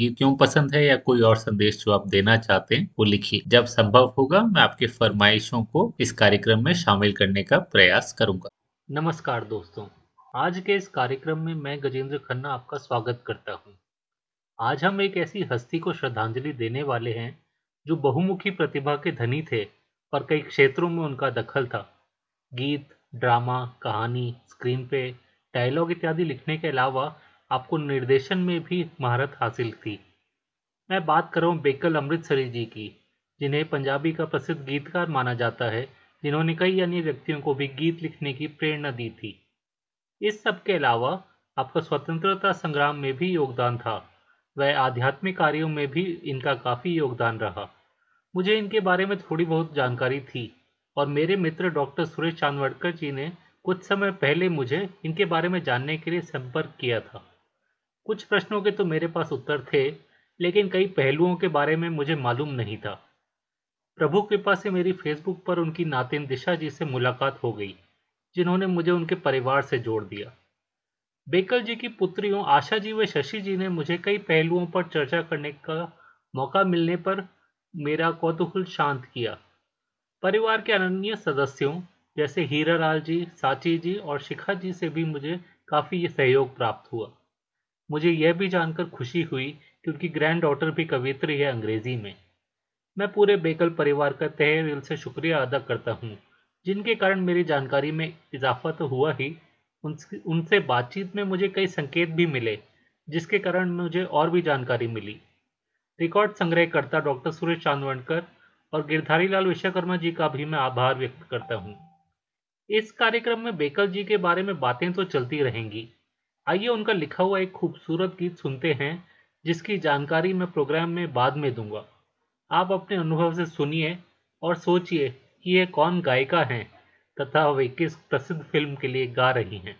गीत क्यों पसंद है या कोई और संदेश जो आप देना चाहते हैं, वो लिखिए। जब संभव होगा, मैं आपके फरमाइशों को इस कार्यक्रम में शामिल करने का प्रयास करूँगा। नमस्कार दोस्तों। आज के इस कार्यक्रम में मैं गजेंद्र खन्ना आपका स्वागत करता हूँ। आज हम एक ऐसी हस्ती को श्रद्धांजलि देने वाले हैं, जो बहुमुखी प्रतिभा के धनी थे और कई क्षेत्रों में उनका दखल था। गीत, ड्रामा, कहानी, स्क्रीन पे, डायलॉग इत्यादि लिखने के अलावा आपको निर्देशन में भी महारत हासिल थी। मैं बात कर रहा हूँ बेकल अमृतसरी जी की, जिन्हें पंजाबी का प्रसिद्ध गीतकार माना जाता है, जिन्होंने कई अन्य व्यक्तियों को भी गीत लिखने की प्रेरणा दी थी। इस सब के अलावा, आपका स्वतंत्रता संग्राम में भी योगदान था। वह आध्यात्मिक कार्यों में भी इनका काफ़ी योगदान रहा। मुझे इनके बारे में थोड़ी बहुत जानकारी थी, और मेरे मित्र डॉक्टर सुरेश चांदवड़कर जी ने कुछ समय पहले मुझे इनके बारे में जानने के लिए संपर्क किया था। कुछ प्रश्नों के तो मेरे पास उत्तर थे, लेकिन कई पहलुओं के बारे में मुझे मालूम नहीं था। प्रभु कृपा से मेरी फेसबुक पर उनकी नातिन दिशा जी से मुलाकात हो गई, जिन्होंने मुझे उनके परिवार से जोड़ दिया। बेकल जी की पुत्रियों आशा जी व शशि जी ने मुझे कई पहलुओं पर चर्चा करने का मौका मिलने पर मेरा कौतूहल शांत किया। परिवार के अनन्य सदस्यों, जैसे हीरा लाल जी, साची जी और शिखा जी से भी मुझे काफ़ी सहयोग प्राप्त हुआ। मुझे यह भी जानकर खुशी हुई कि उनकी ग्रैंड डॉटर भी कवित्री है अंग्रेज़ी में। मैं पूरे बेकल परिवार का तहे दिल से शुक्रिया अदा करता हूँ, जिनके कारण मेरी जानकारी में इजाफा तो हुआ ही। उनसे बातचीत में मुझे कई संकेत भी मिले, जिसके कारण मुझे और भी जानकारी मिली। रिकॉर्ड संग्रहकर्ता डॉक्टर सुरेश चांदवणकर और गिरधारी लाल विश्वकर्मा जी का भी मैं आभार व्यक्त करता हूँ। इस कार्यक्रम में बेकल जी के बारे में बातें तो चलती रहेंगी आइए उनका लिखा हुआ एक खूबसूरत गीत सुनते हैं, जिसकी जानकारी मैं प्रोग्राम में बाद में दूँगा। आप अपने अनुभव से सुनिए और सोचिए कि ये कौन गायिका हैं, तथा वे किस प्रसिद्ध फ़िल्म के लिए गा रही हैं।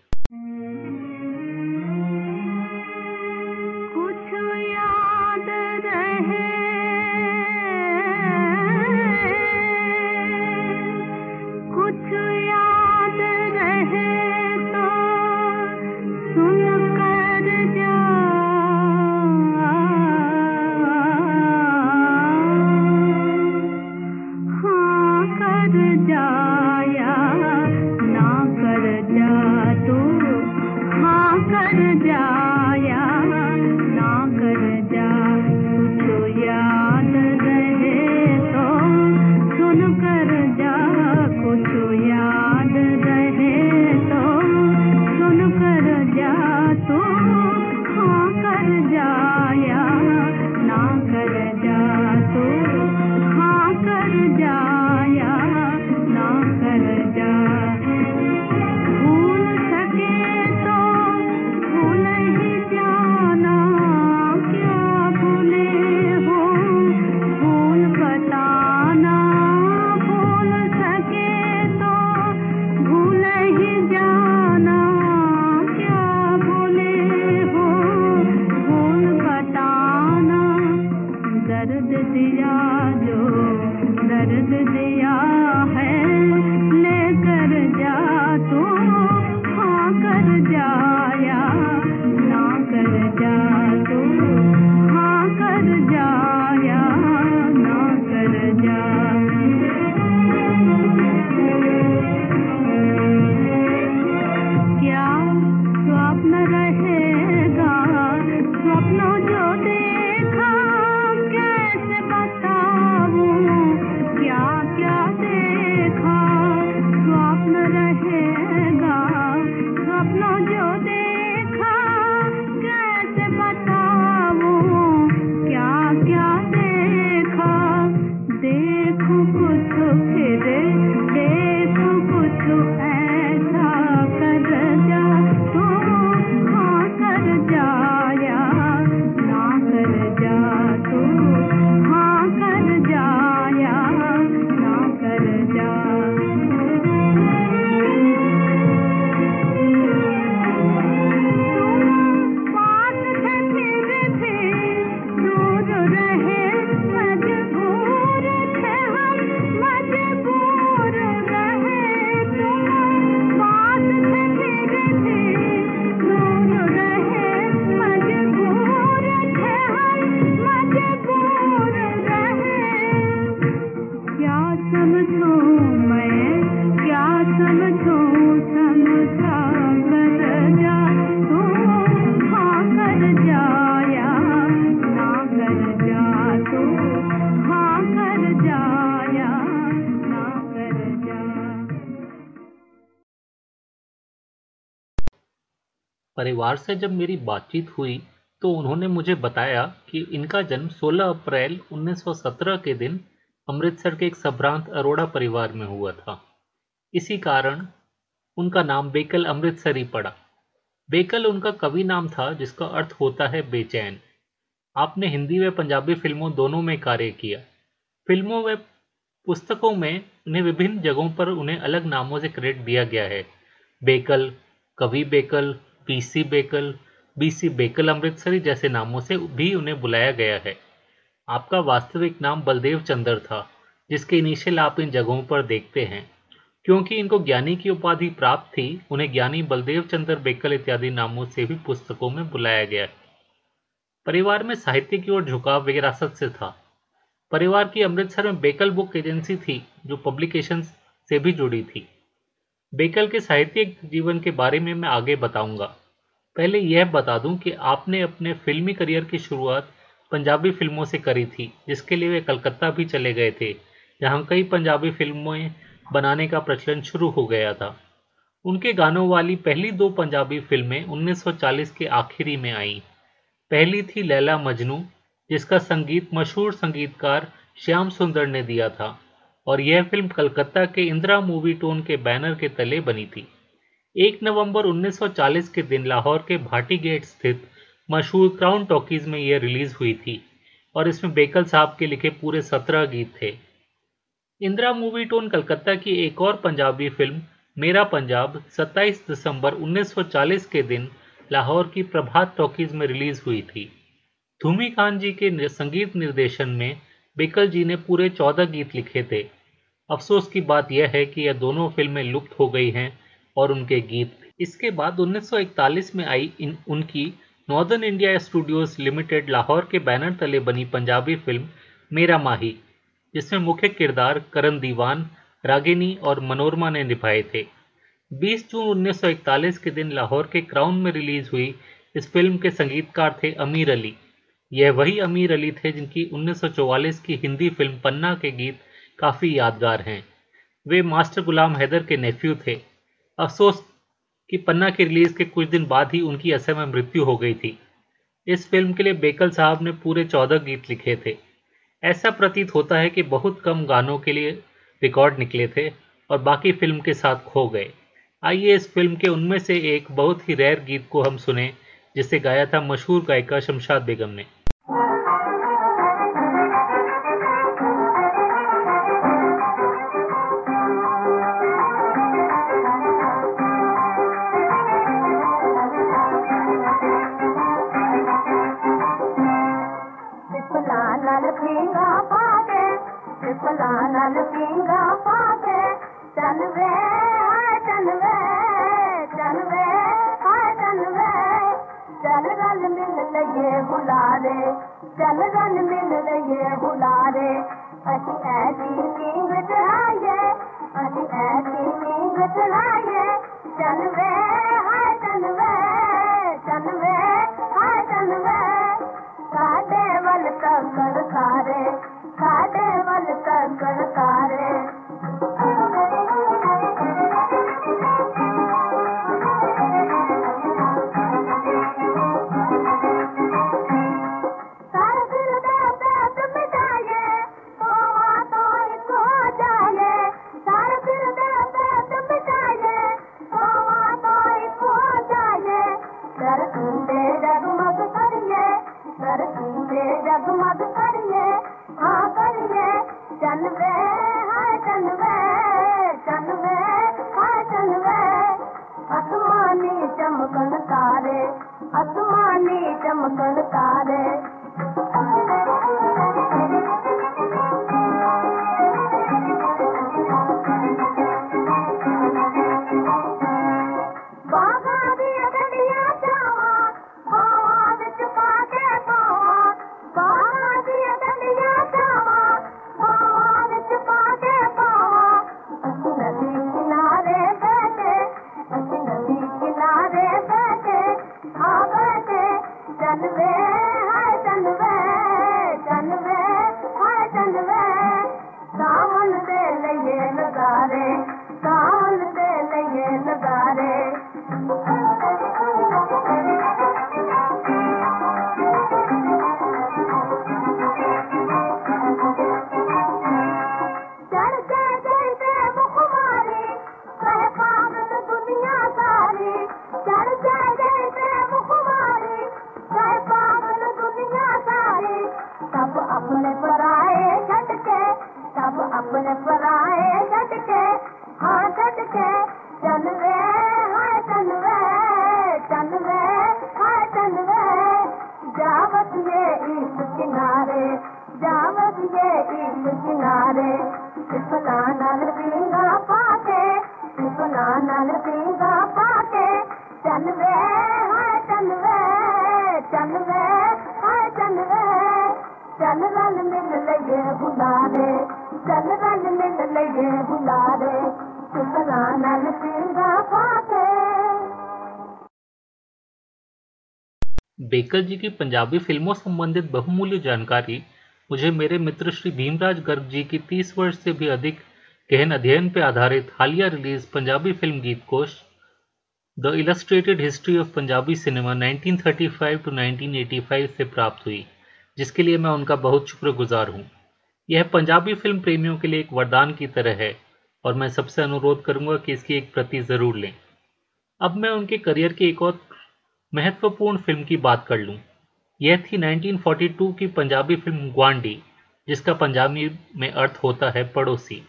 परिवार से जब मेरी बातचीत हुई तो उन्होंने मुझे बताया कि इनका जन्म 16 अप्रैल 1917 के दिन अमृतसर के एक संभ्रांत अरोड़ा परिवार में हुआ था। इसी कारण उनका नाम बेकल अमृतसरी पड़ा। बेकल उनका कवि नाम था, जिसका अर्थ होता है बेचैन। आपने हिंदी व पंजाबी फ़िल्मों दोनों में कार्य किया। फ़िल्मों व पुस्तकों में उन्हें विभिन्न जगहों पर उन्हें अलग नामों से क्रेडिट दिया गया है। बेकल, कवि बेकल पीसी बेकल, बीसी बेकल अमृतसरी जैसे नामों से भी उन्हें बुलाया गया है। आपका वास्तविक नाम बलदेव चंद्र था, जिसके इनिशियल आप इन जगहों पर देखते हैं। क्योंकि इनको ज्ञानी की उपाधि प्राप्त थी, उन्हें ज्ञानी बलदेव चंद्र बेकल इत्यादि नामों से भी पुस्तकों में बुलाया गया है। परिवार में साहित्य की ओर झुकाव विरासत से था। परिवार की अमृतसर में बेकल बुक एजेंसी थी, जो पब्लिकेशन से भी जुड़ी थी। बेकल के साहित्यिक जीवन के बारे में मैं आगे बताऊँगा। पहले यह बता दूँ कि आपने अपने फिल्मी करियर की शुरुआत पंजाबी फ़िल्मों से करी थी, जिसके लिए वे कलकत्ता भी चले गए थे, जहाँ कई पंजाबी फ़िल्में बनाने का प्रचलन शुरू हो गया था। उनके गानों वाली पहली दो पंजाबी फ़िल्में 1940 के आखिरी में आईं। पहली थी लैला मजनू, जिसका संगीत मशहूर संगीतकार श्याम सुंदर ने दिया था। और यह फ़िल्म कलकत्ता के इंदिरा मूवी टोन के बैनर के तले बनी थी। एक नवंबर 1940 के दिन लाहौर के भाटी गेट स्थित मशहूर क्राउन टॉकीज में यह रिलीज़ हुई थी और इसमें बेकल साहब के लिखे पूरे सत्रह गीत थे। इंदिरा मूवी टोन कलकत्ता की एक और पंजाबी फ़िल्म, मेरा पंजाब 27 दिसंबर 1940 के दिन लाहौर की प्रभात टॉकीज में रिलीज़ हुई थी। धूमी खान जी के संगीत निर्देशन में बेकल जी ने पूरे चौदह गीत लिखे थे। अफसोस की बात यह है कि यह दोनों फ़िल्में लुप्त हो गई हैं और उनके गीत इसके बाद 1941 में आई इन, उनकी northern India studios limited Lahore के बैनर तले बनी पंजाबी फ़िल्म मेरा माही, जिसमें मुख्य किरदार करण दीवान, रागिनी और मनोरमा ने निभाए थे। 20 जून 1941 के दिन लाहौर के क्राउन में रिलीज़ हुई इस फ़िल्म के संगीतकार थे अमीर अली। यह वही अमीर अली थे जिनकी 1944 की हिंदी फ़िल्म पन्ना के गीत काफ़ी यादगार हैं। वे मास्टर गुलाम हैदर के नेफ्यू थे। अफसोस कि पन्ना की रिलीज़ के कुछ दिन बाद ही उनकी असर में मृत्यु हो गई थी। इस फ़िल्म के लिए बेकल साहब ने पूरे चौदह गीत लिखे थे। ऐसा प्रतीत होता है कि बहुत कम गानों के लिए रिकॉर्ड निकले थे और बाकी फ़िल्म के साथ खो गए। आइए इस फ़िल्म के उनमें से एक बहुत ही रेयर गीत को हम सुने, जिसे गाया था मशहूर गायिका शमशाद बेगम ने। बेकल जी की पंजाबी फ़िल्मों संबंधित बहुमूल्य जानकारी मुझे मेरे मित्र श्री भीमराज गर्ग जी की 30 वर्ष से भी अधिक गहन अध्ययन पर आधारित हालिया रिलीज़ पंजाबी फ़िल्म गीत कोश the illustrated history of Punjabi cinema 1935 to 1985 से प्राप्त हुई। जिसके लिए मैं उनका बहुत शुक्रगुजार हूँ। यह पंजाबी फ़िल्म प्रेमियों के लिए एक वरदान की तरह है और मैं सबसे अनुरोध करूँगा कि इसकी एक प्रति ज़रूर लें। अब मैं उनके करियर की एक और महत्वपूर्ण फ़िल्म की बात कर लूँ। यह थी 1942 की पंजाबी फ़िल्म ग्वांडी, जिसका पंजाबी में अर्थ होता है पड़ोसी।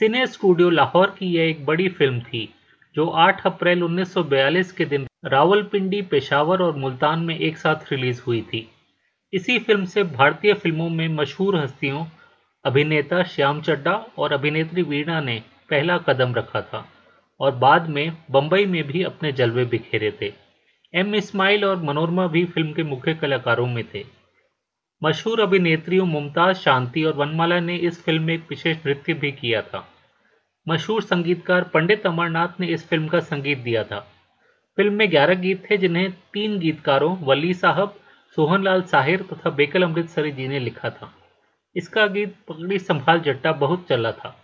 सिने स्टूडियो लाहौर की यह एक बड़ी फ़िल्म थी, जो 8 अप्रैल 1942 के दिन रावलपिंडी, पेशावर और मुल्तान में एक साथ रिलीज़ हुई थी। इसी फ़िल्म से भारतीय फ़िल्मों में मशहूर हस्तियों, अभिनेता श्याम चड्डा और अभिनेत्री वीणा ने पहला कदम रखा था और बाद में बंबई में भी अपने जलवे बिखेरे थे। एम इस्माइल और मनोरमा भी फ़िल्म के मुख्य कलाकारों में थे। मशहूर अभिनेत्रियों मुमताज़, शांति और वनमाला ने इस फ़िल्म में एक विशेष नृत्य भी किया था। मशहूर संगीतकार पंडित अमरनाथ ने इस फ़िल्म का संगीत दिया था। फ़िल्म में ग्यारह गीत थे, जिन्हें तीन गीतकारों वली साहब सोहनलाल साहिर तथा बेकल अमृतसरी जी ने लिखा था। इसका गीत पगड़ी संभाल जट्टा बहुत चला था।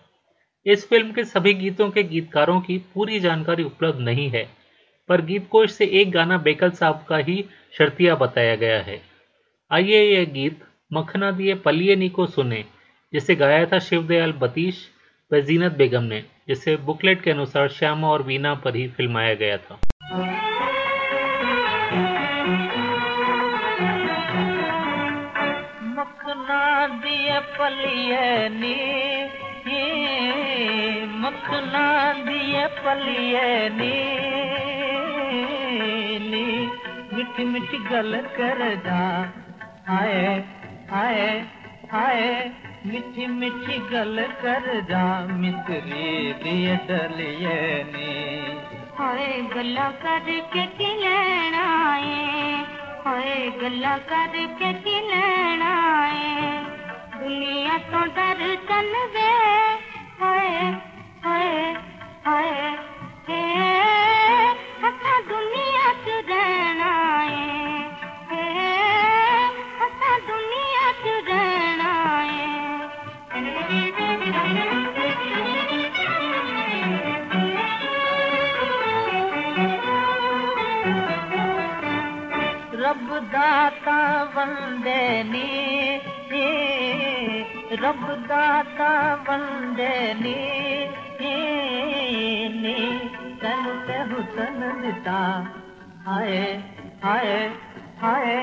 इस फ़िल्म के सभी गीतों के गीतकारों की पूरी जानकारी उपलब्ध नहीं है, पर गीत कोश से एक गाना बेकल साहब का ही शर्तिया बताया गया है। आइए यह गीत मखना दिए पलिए नी को सुने, जिसे गाया था शिवदयाल बतीश व जीनत बेगम ने, जिसे बुकलेट के अनुसार श्यामा और वीना पर ही फिल्माया गया था। पलिए नी मखना दिए पलिए नी मिठी मिठी गल कर जा आए आए आए, मिठी मिठी गल कर जा मित्री दिए डलिए नी। गल्ला करके की लेना है हाय गल्ला करके की लेना है दुनिया तो चल वे। हाय हाय हाय दुनिया च रहना रब दाता वंदे नी। रब दाता बंदे नी नी तन ते हुसन दिता हाय हाय हाय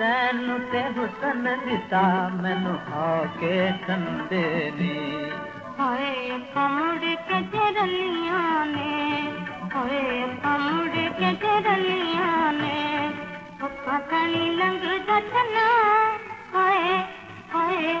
तन ते हुसन दिता मैनू आके कंदे नी हाय कमड़ के जरलिया ने हाय कमड़ के जरलिया ने पकड़ी लंग दतना हाय हाय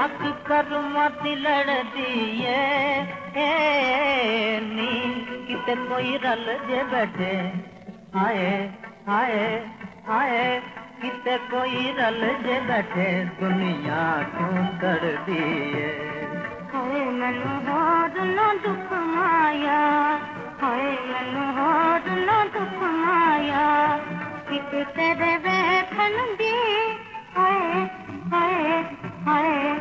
हक कर मत लड़ दिए नी, किते कोई रल जे बैठे। आए आए आए, किते कोई रल जे बैठे। दुनिया क्यों कर दिए? होए मैनू होर ना दुख माया। हाय, मैनू होर ना दुख माया। कित तेरे वेखन दी? हाय हाय हाय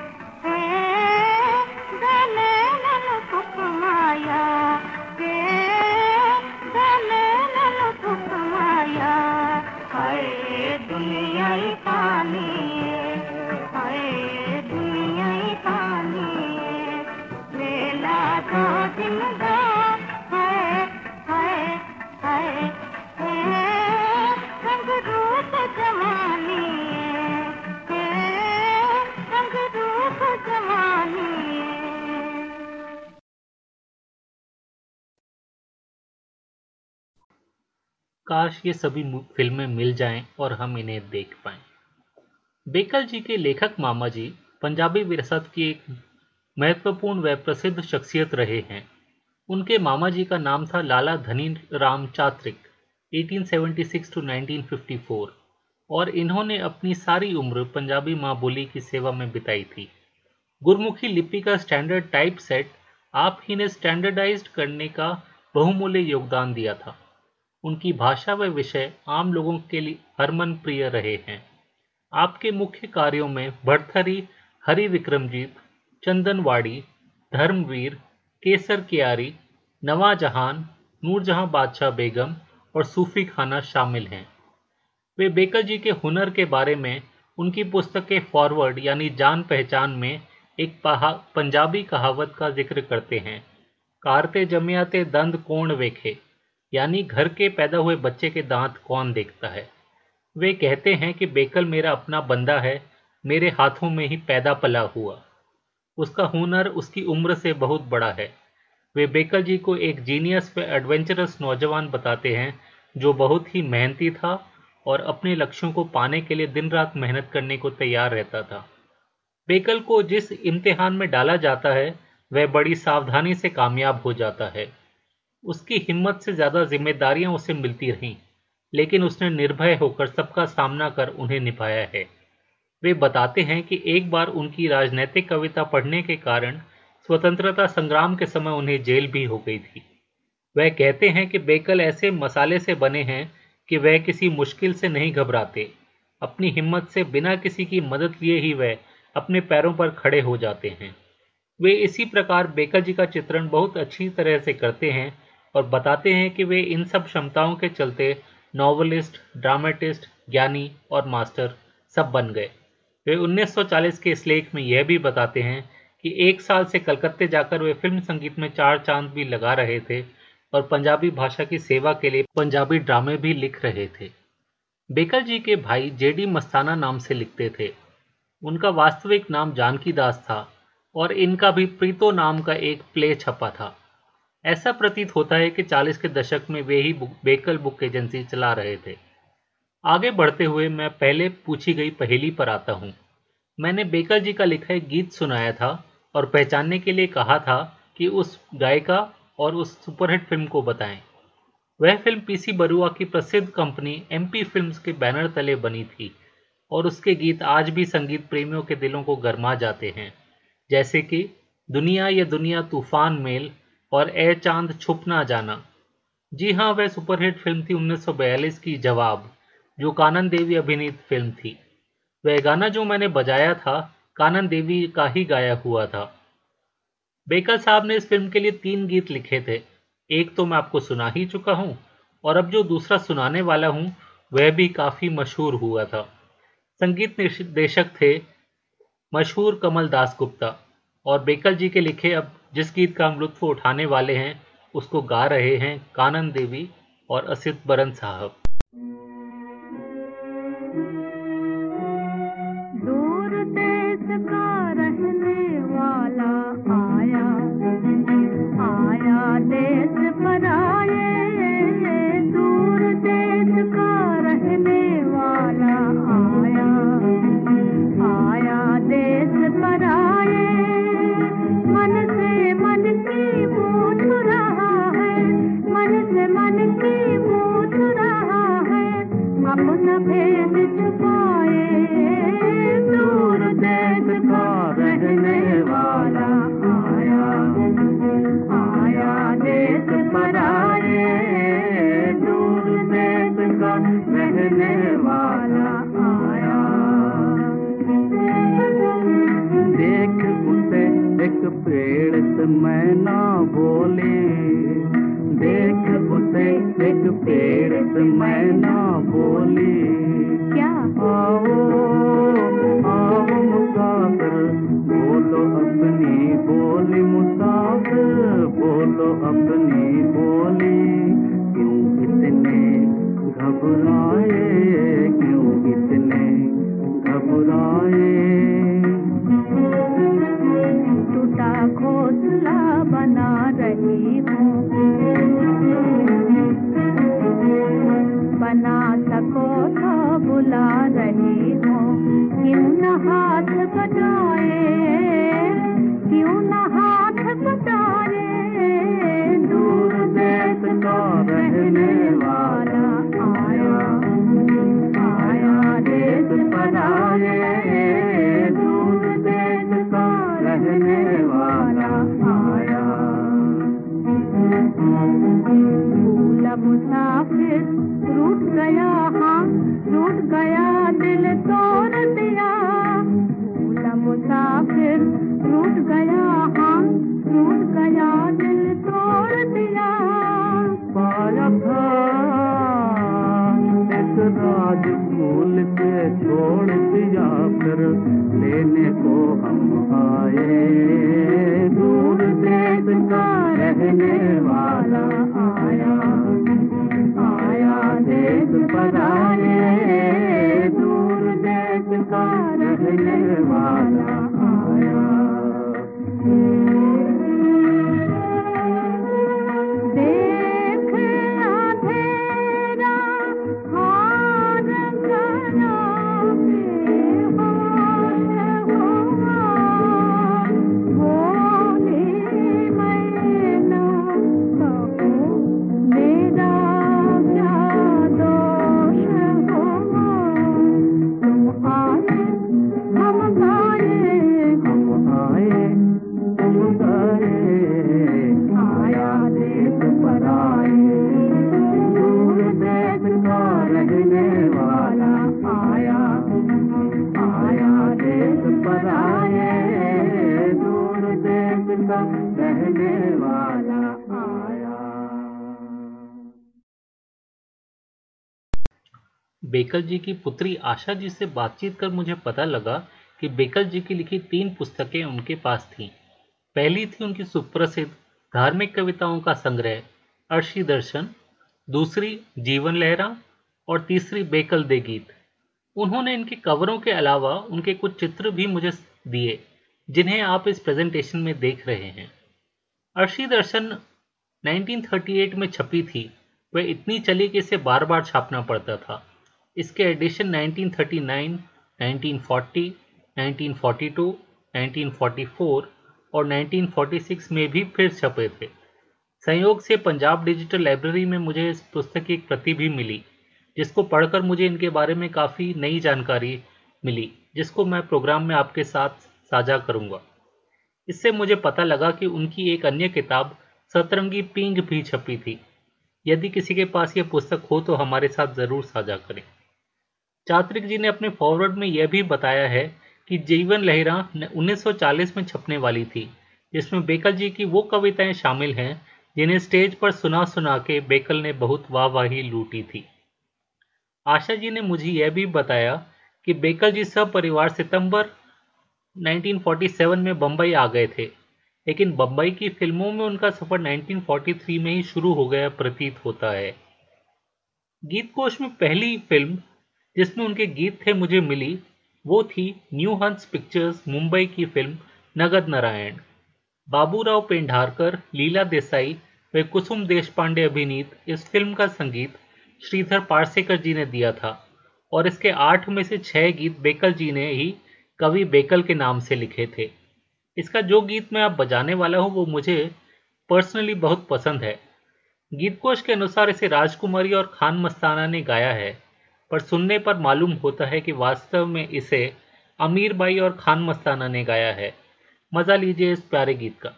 काश ये सभी फ़िल्में मिल जाएँ और हम इन्हें देख पाएँ। बेकल जी के लेखक मामा जी, पंजाबी विरासत की एक महत्वपूर्ण व प्रसिद्ध शख्सियत रहे हैं। उनके मामा जी का नाम था लाला धनी राम चात्रिक 1876 टू 1954 और इन्होंने अपनी सारी उम्र पंजाबी माँ बोली की सेवा में बिताई थी। गुरमुखी लिपि का स्टैंडर्ड टाइप सेट आप ही ने स्टैंडर्डाइज्ड करने का बहुमूल्य योगदान दिया था। उनकी भाषा व विषय आम लोगों के लिए हरमन प्रिय रहे हैं। आपके मुख्य कार्यों में भरथरी हरि विक्रमजीत चंदनवाड़ी, धर्मवीर, केसर कियारी, नवाजहान, नूरजहां बादशाह बेगम और सूफी खाना शामिल हैं। वे बेकर जी के हुनर के बारे में, उनकी पुस्तकें फॉरवर्ड यानी जान पहचान में एक पंजाबी कहावत का ज़िक्र करते हैं। कारते जमियाते दंद कोण वेखे। यानी घर के पैदा हुए बच्चे के दांत कौन देखता है? वे कहते हैं कि बेकल मेरा अपना बंदा है, मेरे हाथों में ही पैदा पला हुआ। उसका हुनर उसकी उम्र से बहुत बड़ा है। वे बेकल जी को एक जीनियस व एडवेंचरस नौजवान बताते हैं, जो बहुत ही मेहनती था और अपने लक्ष्यों को पाने के लिए दिन रात मेहनत करने को तैयार रहता था। बेकल को जिस इम्तिहान में डाला जाता है, वह बड़ी सावधानी से कामयाब हो जाता है। उसकी हिम्मत से ज़्यादा जिम्मेदारियाँ उसे मिलती रहीं, लेकिन उसने निर्भय होकर सबका सामना कर उन्हें निभाया है। वे बताते हैं कि एक बार उनकी राजनैतिक कविता पढ़ने के कारण स्वतंत्रता संग्राम के समय उन्हें जेल भी हो गई थी। वह कहते हैं कि बेकल ऐसे मसाले से बने हैं कि वह किसी मुश्किल से नहीं घबराते। अपनी हिम्मत से बिना किसी की मदद लिए ही वह अपने पैरों पर खड़े हो जाते हैं। वे इसी प्रकार बेकल जी का चित्रण बहुत अच्छी तरह से करते हैं और बताते हैं कि वे इन सब क्षमताओं के चलते नॉवलिस्ट, ड्रामेटिस्ट, ज्ञानी और मास्टर सब बन गए। वे 1940 के इस लेख में यह भी बताते हैं कि एक साल से कलकत्ते जाकर वे फ़िल्म संगीत में चार चाँद भी लगा रहे थे और पंजाबी भाषा की सेवा के लिए पंजाबी ड्रामे भी लिख रहे थे। बेकर जी के भाई जेडी मस्ताना नाम से लिखते थे। उनका वास्तविक नाम जानकी दास था और इनका भी प्रीतो नाम का एक प्ले छपा था। ऐसा प्रतीत होता है कि 40 के दशक में वे ही बुक, बेकल बुक एजेंसी चला रहे थे। आगे बढ़ते हुए मैं पहले पूछी गई पहेली पर आता हूँ। मैंने बेकल जी का लिखा एक गीत सुनाया था और पहचानने के लिए कहा था कि उस गायिका और उस सुपरहिट फ़िल्म को बताएँ। वह फ़िल्म पीसी बरुआ की प्रसिद्ध कंपनी एमपी फिल्म्स के बैनर तले बनी थी और उसके गीत आज भी संगीत प्रेमियों के दिलों को गरमा जाते हैं। जैसे कि दुनिया या दुनिया तूफ़ान मेल और ए चाँद छुप ना जाना। जी हाँ वह सुपरहिट फ़िल्म थी 1942 की जवाब, जो कानन देवी अभिनीत फ़िल्म थी। वह गाना जो मैंने बजाया था, कानन देवी का ही गाया हुआ था। बेकर साहब ने इस फ़िल्म के लिए तीन गीत लिखे थे। एक तो मैं आपको सुना ही चुका हूँ, और अब जो दूसरा सुनाने वाला हूँ, वह भी काफ़ी मशहूर हुआ था। संगीत निर्देशक थे मशहूर कमल दास गुप्ता और बेकल जी के लिखे अब जिस गीत का हम लुत्फ उठाने वाले हैं, उसको गा रहे हैं कानन देवी और असित बरन साहब। पेड़ बेकल जी की पुत्री आशा जी से बातचीत कर मुझे पता लगा कि बेकल जी की लिखी तीन पुस्तकें उनके पास थीं। पहली थी उनकी सुप्रसिद्ध धार्मिक कविताओं का संग्रह, अर्शी दर्शन, दूसरी जीवन लहरा और तीसरी बेकल दे गीत। उन्होंने इनके कवरों के अलावा उनके कुछ चित्र भी मुझे दिए, जिन्हें आप इस प्रेजेंटेशन में देख रहे हैं। अर्शी दर्शन 1938 में छपी थी। वह इतनी चली कि इसे बार बार छापना पड़ता था। इसके एडिशन 1939, 1940, 1942, 1944 और 1946 में भी फिर छपे थे। संयोग से पंजाब डिजिटल लाइब्रेरी में मुझे इस पुस्तक की एक प्रति भी मिली जिसको पढ़कर मुझे इनके बारे में काफ़ी नई जानकारी मिली जिसको मैं प्रोग्राम में आपके साथ साझा करूँगा। इससे मुझे पता लगा कि उनकी एक अन्य किताब सतरंगी पींग भी छपी थी। यदि किसी के पास यह पुस्तक हो तो हमारे साथ ज़रूर साझा करें। चात्रिक जी ने अपने फॉरवर्ड में यह भी बताया है कि जीवन लहरा 1940 में छपने वाली थी, जिसमें बेकल जी की वो कविताएँ शामिल हैं, जिन्हें स्टेज पर सुना सुना के बेकल ने बहुत वाहवाही लूटी थी। आशा जी ने मुझे यह भी बताया कि बेकल जी सब परिवार सितंबर 1947 में बम्बई आ गए थे, लेकिन बम्बई की फ़िल्मों में उनका सफ़र 1943 में ही शुरू हो गया प्रतीत होता है। गीत कोश में पहली फ़िल्म जिसमें उनके गीत थे मुझे मिली, वो थी न्यू हंस पिक्चर्स मुंबई की फ़िल्म नगद नारायण। बाबूराव पेंढारकर, लीला देसाई व कुसुम देशपांडे अभिनीत इस फ़िल्म का संगीत श्रीधर पारसेकर जी ने दिया था और इसके आठ में से छह गीत बेकल जी ने ही कवि बेकल के नाम से लिखे थे। इसका जो गीत मैं अब बजाने वाला हूँ, वो मुझे पर्सनली बहुत पसंद है। गीत कोश के अनुसार इसे राजकुमारी और खान मस्ताना ने गाया है। पर सुनने पर मालूम होता है कि वास्तव में इसे अमीर बाई और खान मस्ताना ने गाया है। मज़ा लीजिए इस प्यारे गीत का।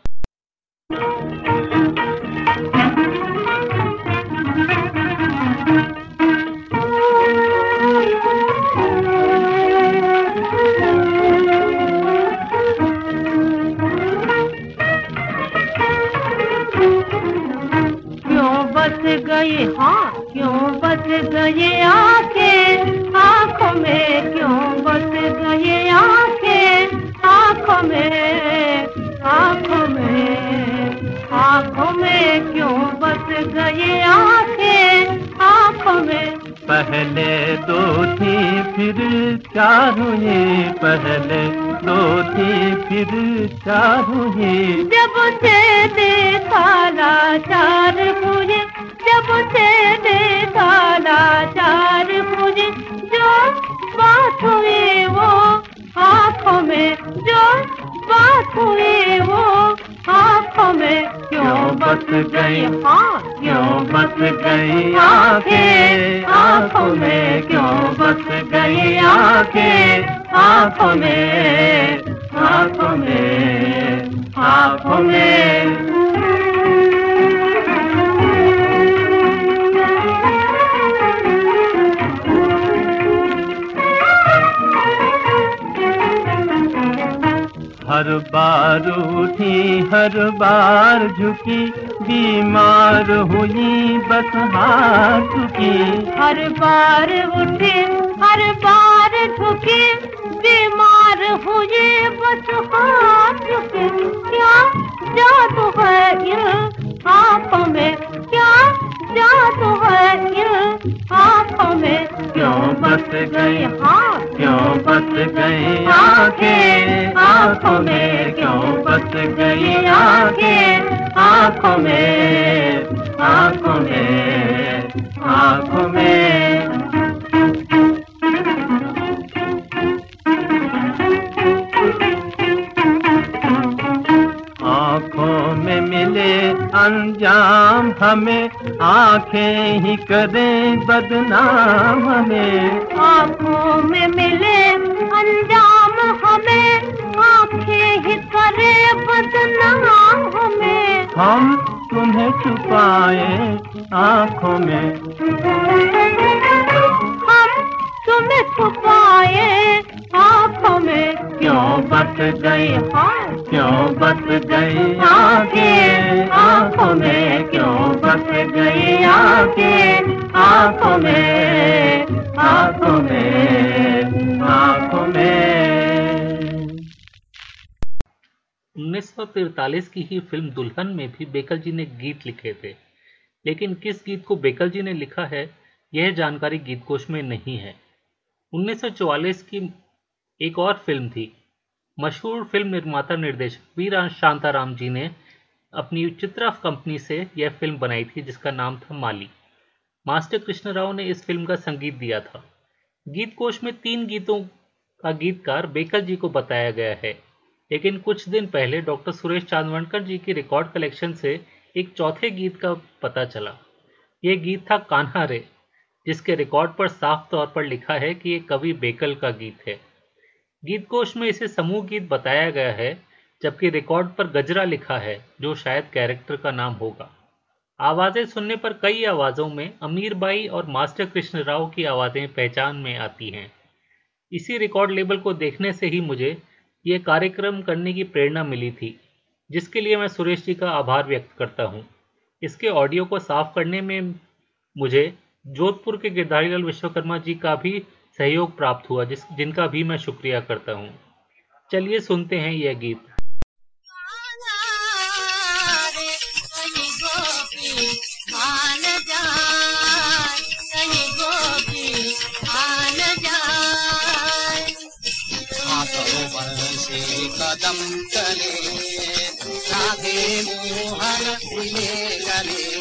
क्यों बस गई हाँ क्यों बस गई आँखें गई आँखें आँखों में। पहले दो थी फिर चार हुई पहले दो थी फिर चार हुई जब से देखा लाचार मुझे जब से देखा लाचार मुझे जो बात हुई वो आँखों में जो बात हुई वो आँखों में क्यों बस गई? हाँ। बस गई आँखें। आँखों में क्यों बस गई आँखें? आँखों में आँखों में आँखों में। हर बार उठी, हर बार झुकी हर बार उठे, हर बार झुके, बीमार हुए, बस हाथ झुके क्या जादू है इन आँखों में? क्या जादू है इन आँखों में? क्यों बस गई हाँ क्यों बस गई आँखें आँखों में? क्यों बस गई आँखें आँखों में? अंजाम हमें आँखें ही करें बदनाम हमें। आँखों में मिले अंजाम हमें आँखें ही करें बदनाम हमें। हम तुम्हें छुपाए आँखों में। हम तुम्हें छुपाए आँखों में। क्यों बच गई हाँ क्यों बस गई आँखें आँखों में क्यों बस गई आँखें आँखों में आँखों में आँखों में। 1943 की ही फ़िल्म दुल्हन में भी बेकल जी ने गीत लिखे थे। लेकिन किस गीत को बेकल जी ने लिखा है, यह जानकारी गीतकोश में नहीं है। 1944 की एक और फ़िल्म थी मशहूर फ़िल्म निर्माता निर्देशक वीर शांताराम जी ने अपनी चित्रा कंपनी से यह फ़िल्म बनाई थी, जिसका नाम था माली। मास्टर कृष्ण राव ने इस फ़िल्म का संगीत दिया था। गीत कोश में तीन गीतों का गीतकार बेकल जी को बताया गया है। लेकिन कुछ दिन पहले डॉक्टर सुरेश चांदवणकर जी की रिकॉर्ड कलेक्शन से एक चौथे गीत का पता चला। यह गीत था कान्हा रे, जिसके रिकॉर्ड पर साफ़ तौर पर लिखा है कि ये कवि बेकल का गीत है। गीत कोश में इसे समूह गीत बताया गया है, जबकि रिकॉर्ड पर गजरा लिखा है, जो शायद कैरेक्टर का नाम होगा। आवाज़ें सुनने पर कई आवाज़ों में अमीर बाई और मास्टर कृष्ण राव की आवाज़ें पहचान में आती हैं। इसी रिकॉर्ड लेबल को देखने से ही मुझे ये कार्यक्रम करने की प्रेरणा मिली थी, जिसके लिए मैं सुरेश जी का आभार व्यक्त करता हूँ। इसके ऑडियो को साफ़ करने में मुझे जोधपुर के गिरधारीलाल विश्वकर्मा जी का भी सहयोग प्राप्त हुआ, जिस, जिनका भी मैं शुक्रिया करता हूँ। चलिए सुनते हैं यह गीत। कदम चले राधे मोहन गले।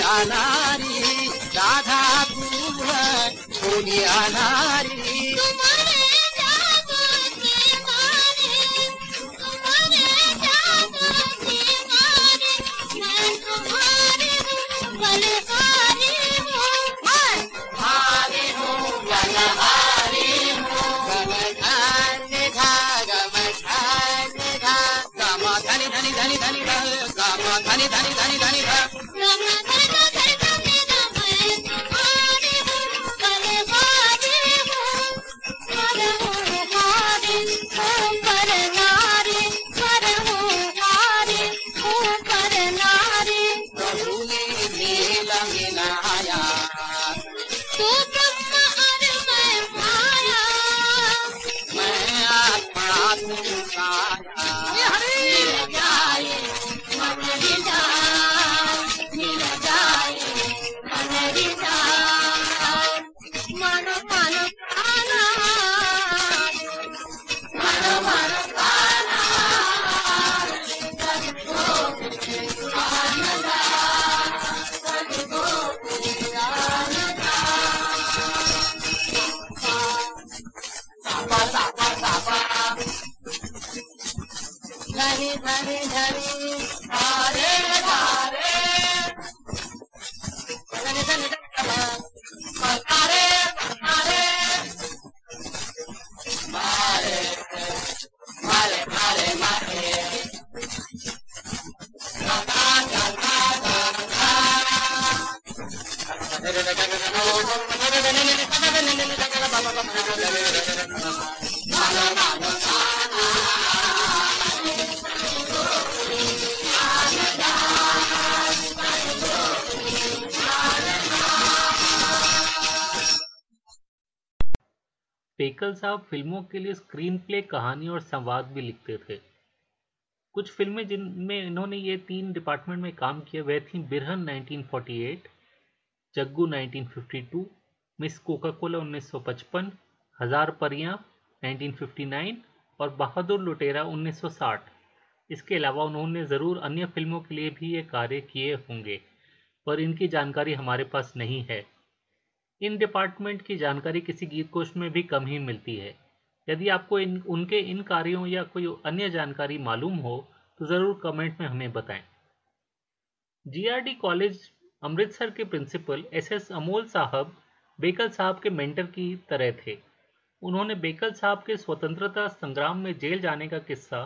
भोलिया नारी राधा तू है भोलिया साहब फ़िल्मों के लिए स्क्रीन प्ले कहानी और संवाद भी लिखते थे। कुछ फ़िल्में जिनमें इन्होंने ये तीन डिपार्टमेंट में काम किया वह थी बिरहन 1948, जग्गू 1952, मिस कोका कोला 1955, हज़ार परियाँ 1959 और बहादुर लुटेरा 1960 इसके अलावा उन्होंने ज़रूर अन्य फ़िल्मों के लिए भी ये कार्य किए होंगे पर इनकी जानकारी हमारे पास नहीं है। इन डिपार्टमेंट की जानकारी किसी गीत कोश में भी कम ही मिलती है। यदि आपको इन, उनके इन कार्यों या कोई अन्य जानकारी मालूम हो तो ज़रूर कमेंट में हमें बताएँ। जीआरडी कॉलेज अमृतसर के प्रिंसिपल एस एस अमोल साहब बेकल साहब के मेंटर की तरह थे। उन्होंने बेकल साहब के स्वतंत्रता संग्राम में जेल जाने का किस्सा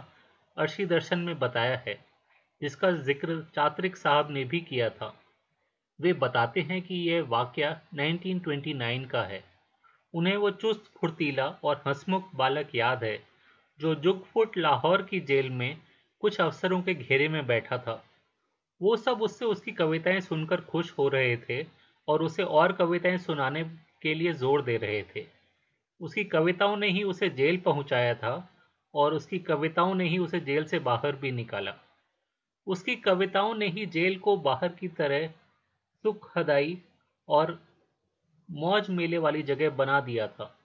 अर्शी दर्शन में बताया है, जिसका ज़िक्र चात्रिक साहब ने भी किया था। वे बताते हैं कि यह वाक्य 1929 का है। उन्हें वो चुस्त फुर्तीला और हंसमुख बालक याद है, जो जुगफुट लाहौर की जेल में कुछ अफसरों के घेरे में बैठा था। वो सब उससे उसकी कविताएँ सुनकर खुश हो रहे थे और उसे और कविताएँ सुनाने के लिए ज़ोर दे रहे थे। उसकी कविताओं ने ही उसे जेल पहुँचाया था और उसकी कविताओं ने ही उसे जेल से बाहर भी निकाला। उसकी कविताओं ने ही जेल को बाहर की तरह सुख हदाई और मौज मेले वाली जगह बना दिया था।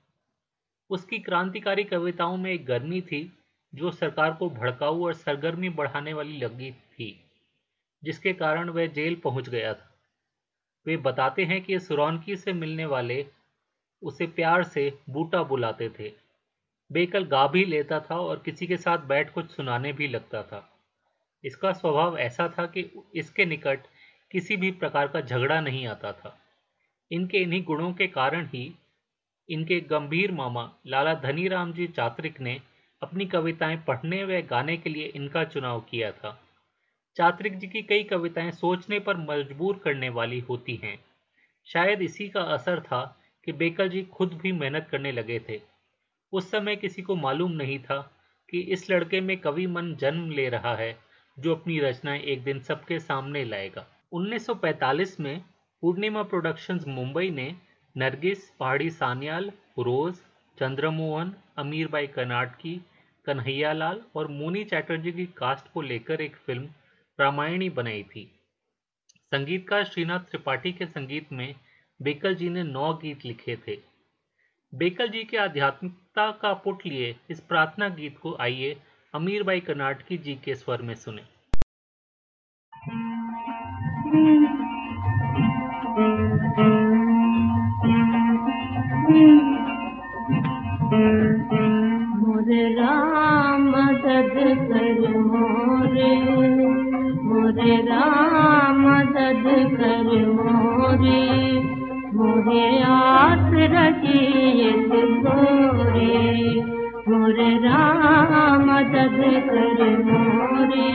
उसकी क्रांतिकारी कविताओं में एक गर्मी थी, जो सरकार को भड़काऊ और सरगर्मी बढ़ाने वाली लगी थी, जिसके कारण वह जेल पहुँच गया था। वे बताते हैं कि सुरौनकी से मिलने वाले, उसे प्यार से बूटा बुलाते थे। बेकल गा भी लेता था और किसी के साथ बैठ कुछ सुनाने भी लगता था। इसका स्वभाव ऐसा था कि इसके निकट किसी भी प्रकार का झगड़ा नहीं आता था। इनके इन्हीं गुणों के कारण ही इनके गंभीर मामा लाला धनीराम जी चात्रिक ने अपनी कविताएँ पढ़ने व गाने के लिए इनका चुनाव किया था। चात्रिक जी की कई कविताएँ सोचने पर मजबूर करने वाली होती हैं। शायद इसी का असर था कि बेकल जी खुद भी मेहनत करने लगे थे। उस समय किसी को मालूम नहीं था कि इस लड़के में कवि मन जन्म ले रहा है, जो अपनी रचनाएँ एक दिन सबके सामने लाएगा। 1945 में पूर्णिमा प्रोडक्शंस मुंबई ने नरगिस, पहाड़ी सान्याल, रोज, चंद्रमोहन, अमीरबाई कर्नाटकी, कन्हैयालाल और मोनी चैटर्जी की कास्ट को लेकर एक फ़िल्म रामायणी बनाई थी। संगीतकार श्रीनाथ त्रिपाठी के संगीत में बेकल जी ने नौ गीत लिखे थे। बेकल जी के आध्यात्मिकता का पुट लिए इस प्रार्थना गीत को आइए अमीरबाई कर्नाटकी जी के स्वर में सुने। राम मदद कर मोरे। मोरे राम मदद कर मोरे। मोरे आस रखिए तोरे मोरे राम मदद कर मोरे।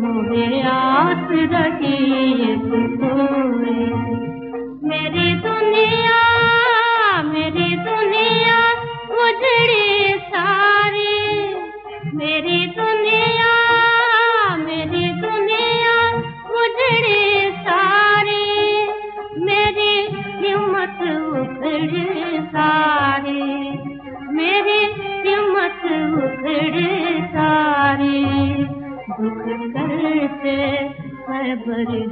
मोरे आस रखिए तोरे मेरी दुनिया है बड़ी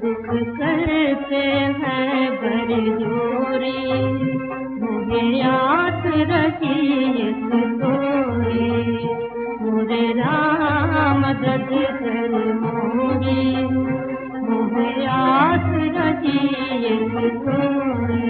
दुख करते हैं बड़ी जोरी मुझे आस रखी तोरे मुझे राम मदद कर मोरे। मुझे आस रखी तुम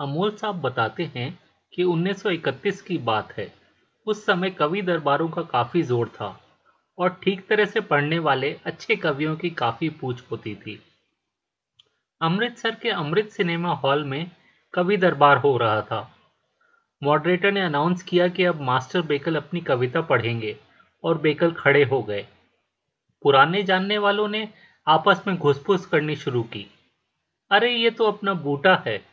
अमोल साहब बताते हैं कि 1931 की बात है। उस समय कवि दरबारों का काफ़ी ज़ोर था और ठीक तरह से पढ़ने वाले अच्छे कवियों की काफ़ी पूछ होती थी। अमृतसर के अमृत सिनेमा हॉल में कवि दरबार हो रहा था। मॉडरेटर ने अनाउंस किया कि अब मास्टर बेकल अपनी कविता पढ़ेंगे और बेकल खड़े हो गए। पुराने जानने वालों ने आपस में घुसफुस करनी शुरू की। अरे, ये तो अपना बूटा है।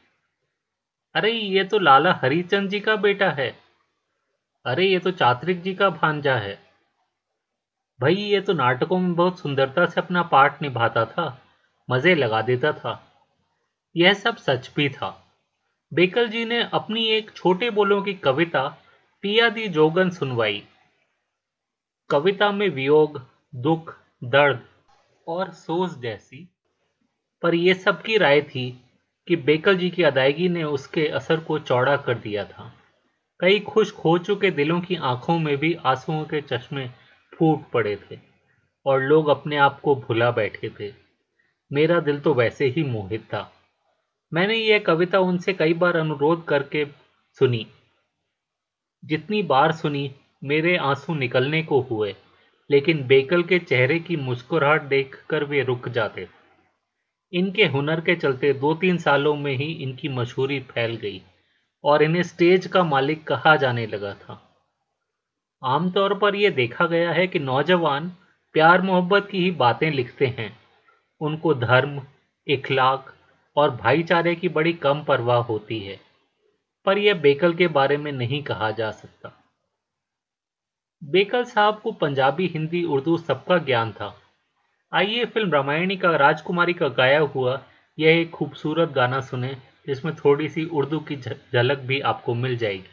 अरे, ये तो लाला हरिचंद जी का बेटा है। अरे, ये तो चात्रिक जी का भांजा है। भाई, ये तो नाटकों में बहुत सुंदरता से अपना पार्ट निभाता था, मज़े लगा देता था। यह सब सच भी था। बेकल जी ने अपनी एक छोटे बोलों की कविता पिया दी जोगन सुनवाई। कविता में वियोग दुख, दर्द और सोच जैसी। पर यह सबकी राय थी कि बेकल जी की अदायगी ने उसके असर को चौड़ा कर दिया था। कई खुश खो चुके दिलों की आँखों में भी आंसुओं के चश्मे फूट पड़े थे और लोग अपने आप को भुला बैठे थे। मेरा दिल तो वैसे ही मोहित था। मैंने यह कविता उनसे कई बार अनुरोध करके सुनी। जितनी बार सुनी, मेरे आँसू निकलने को हुए। लेकिन बेकल के चेहरे की मुस्कुराहट देखकर वे रुक जाते। इनके हुनर के चलते दो तीन सालों में ही इनकी मशहूरी फैल गई और इन्हें स्टेज का मालिक कहा जाने लगा था। आमतौर पर यह देखा गया है कि नौजवान प्यार मोहब्बत की ही बातें लिखते हैं। उनको धर्म, इखलाक और भाईचारे की बड़ी कम परवाह होती है, पर यह बेकल के बारे में नहीं कहा जा सकता। बेकल साहब को पंजाबी, हिंदी, उर्दू सबका ज्ञान था। आइए फ़िल्म रामायणी का राजकुमारी का गाया हुआ यह एक खूबसूरत गाना सुने, जिसमें थोड़ी सी उर्दू की झलक भी आपको मिल जाएगी।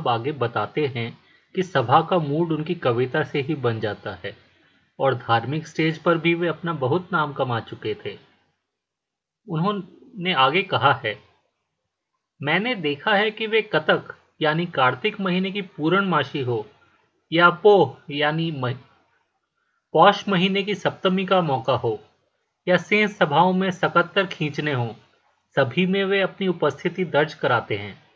साहब आगे बताते हैं कि सभा का मूड उनकी कविता से ही बन जाता है और धार्मिक स्टेज पर भी वे अपना बहुत नाम कमा चुके थे। उन्होंने आगे कहा है, मैंने देखा है कि वे कतक यानी कार्तिक महीने की पूर्णमासी हो, या पोह, यानी मह... पौष महीने की सप्तमी का मौका हो, या सें सभाओं में सकत्तर खींचने हो, सभी में वे अपनी उपस्थिति दर्ज कराते हैं।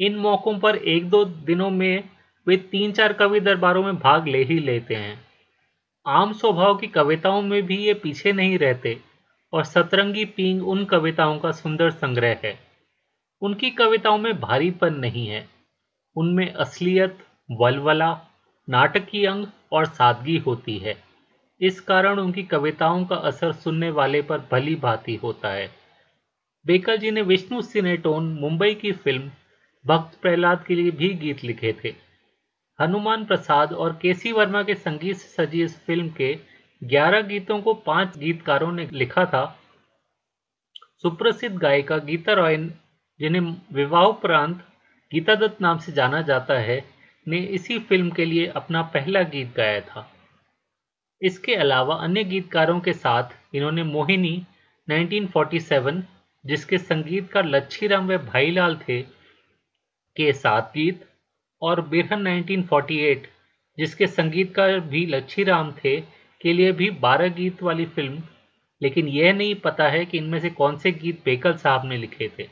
इन मौकों पर एक दो दिनों में वे तीन चार कवि दरबारों में भाग ले ही लेते हैं। आम स्वभाव की कविताओं में भी ये पीछे नहीं रहते और सतरंगी पींग उन कविताओं का सुंदर संग्रह है। उनकी कविताओं में भारीपन नहीं है। उनमें असलियत, वलवला, नाटकीय अंग और सादगी होती है। इस कारण उनकी कविताओं का असर सुनने वाले पर भली भांति होता है। बेकर जी ने विष्णु सिनेटोन मुंबई की फ़िल्म भक्त प्रहलाद के लिए भी गीत लिखे थे। हनुमान प्रसाद और केसी वर्मा के संगीत से सजी इस फ़िल्म के 11 गीतों को पाँच गीतकारों ने लिखा था। सुप्रसिद्ध गायिका गीता रॉय जिन्हें विवाह विवाहोपरांत गीता दत्त नाम से जाना जाता है, ने इसी फ़िल्म के लिए अपना पहला गीत गाया था। इसके अलावा अन्य गीतकारों के साथ इन्होंने मोहिनी 1947 जिसके संगीतकार लच्छीराम व भाईलाल थे के सात गीत और बिरहन 1948 जिसके संगीतकार भी लच्छीराम थे, के लिए भी 12 गीत वाली फ़िल्म। लेकिन यह नहीं पता है कि इनमें से कौन से गीत बेकल साहब ने लिखे थे।